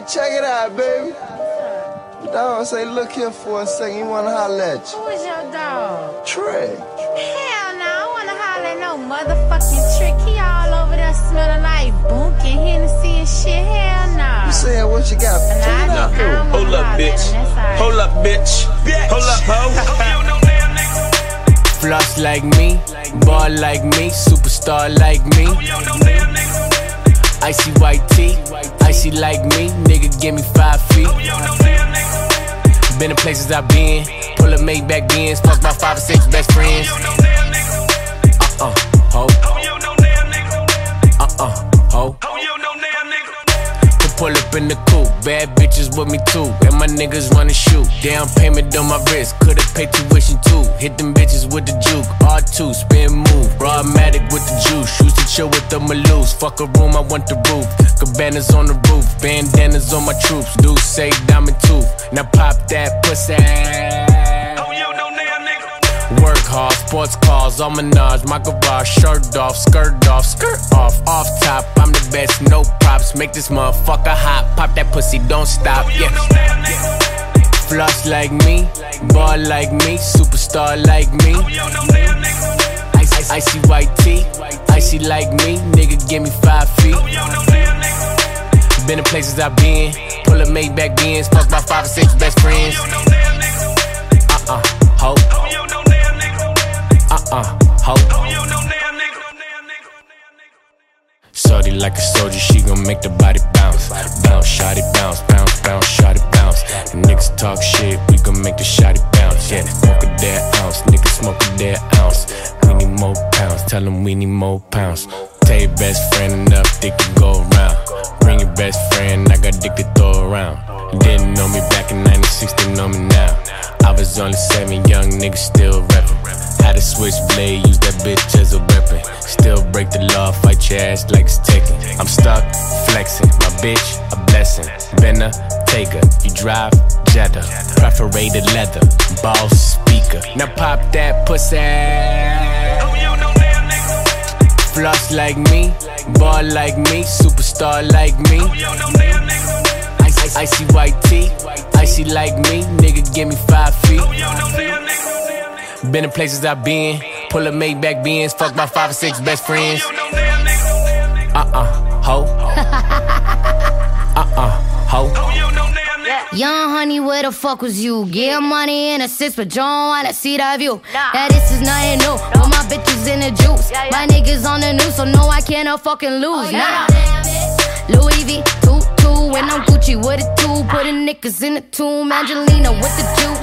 Hey, check it out, baby. Dog say, look here for a second. You wanna holler at you? Who is your dog? Trey. Hell no, I wanna holler at no motherfucking trick. He all over there smelling like bunk and Hennessy and shit. Hell no. You saying what you got? Nah, Check it out, I though. don't Hold up, bitch. him, that's all right. Hold up, bitch. Hold up, ho. Floss like me, ball like me, superstar like me. Icy white tee, icy like me, nigga give me five feet. Been to places I've been, pull a Maybach Benz, fuck my five or six best friends. Uh uh, ho. Uh uh, ho. Pull up in the coupe, bad bitches with me too, and my niggas wanna shoot. Down payment on my wrist, could've paid tuition too. Hit them bitches with the juke, R2, spin move. Broadmatic with the juice, used to chill with the Maloose. Fuck a room, I want the roof. Cabanas on the roof, bandanas on my troops. Do say diamond tooth, now pop that pussy. Sports cars, all menage, my garage, shirt off, skirt off, skirt off, off top. I'm the best, no props. Make this motherfucker hot, pop that pussy, don't stop, yeah. Floss like me, ball like me, superstar like me. Icy, icy white tee, icy like me, nigga give me five feet. Been to places I've been, pull a Maybach Benz, fuck my five or six best friends. Uh uh, ho. Ho. Shorty like a soldier, she gon' make the body bounce. Bounce, shotty bounce, bounce, bounce, shotty bounce. And niggas talk shit, we gon' make the shotty bounce. Yeah, smoke a dead ounce, niggas smoke a dead ounce. We need more pounds, tell them we need more pounds. Tell your best friend enough, dick to go around. Bring your best friend, I got dick to throw around. Didn't know me back in 96, they know me now. I was only seven, young niggas still rapping. A switchblade, use that bitch as a weapon. Still break the law, fight your ass like it's taken. I'm stuck, flexing. My bitch, a blessing. Been a taker. You drive, Jetta. Perforated leather. Boss speaker. Now pop that pussy. Floss like me, ball like me, superstar like me. Icy, icy white tee, icy like me, nigga give me five feet. Been in places I've been, pull a back Benz, fuck my five or six best friends. Uh uh, ho. Uh uh, ho. Young honey, where the fuck was you? Get money in a six, but you don't wanna see the view. Now this is nothing new. All my bitches in the juice. My niggas on the news, so no, I cannot fucking lose. Nah. Louis V, two, two, and I'm Gucci with a two. Putting niggas in the tomb. Angelina with the juice.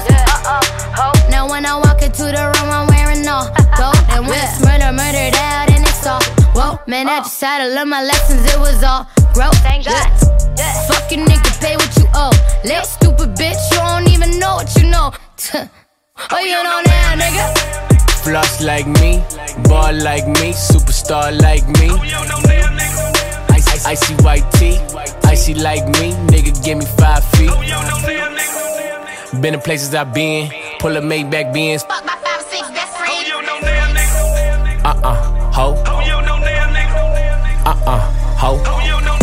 Now when I walk into the room, I'm wearing all gold. And when it's murder, murdered out, and it's all. Whoa, man, I just had to learn my lessons. It was all growth. Thank God. Fuck you, nigga, pay what you owe. Let stupid bitch, you don't even know what you know. Oh, oh, you know now, nigga. Floss like me, ball like me, superstar like me. Icy, icy white tee, icy like me, nigga give me five feet. Been to places I've been, pull a Maybach Benz. Fuck my five, six best friends. Uh uh, ho. Uh uh, ho.